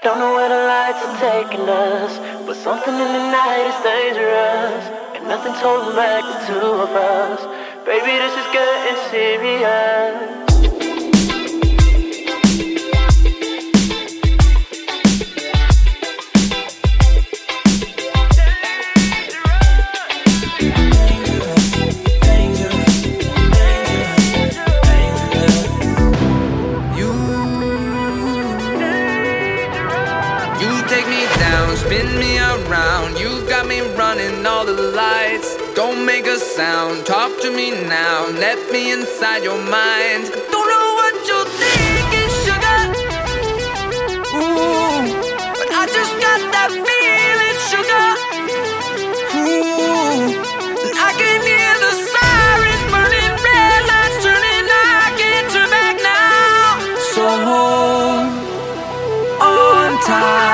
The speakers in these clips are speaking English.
Don't know where the lights are taking us, but something in the night is dangerous. And nothing's holding back the two of us. Baby, this is getting serious. Spin me around. You got me running all the lights. Don't make a sound. Talk to me now. Let me inside your mind. Don't know what you're thinking, sugar. Ooh, but I just got that feeling, sugar. Ooh, and I can hear the sirens burning, red lights turning. I can't turn back now. So hold on tight.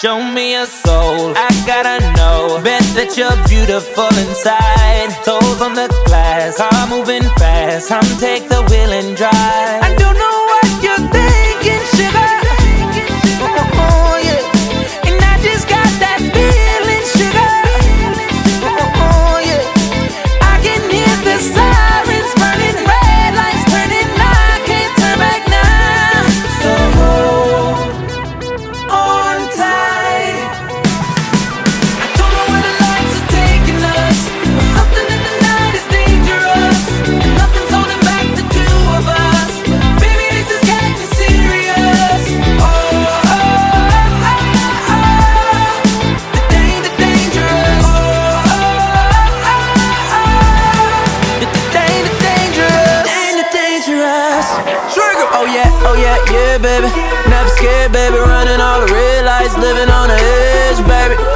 Show me a soul, I gotta know. Bet that you're beautiful inside. Toes on the glass, car moving fast. I'm take Oh yeah, yeah, baby. Never scared, baby. Running all the red lights, living on the edge, baby.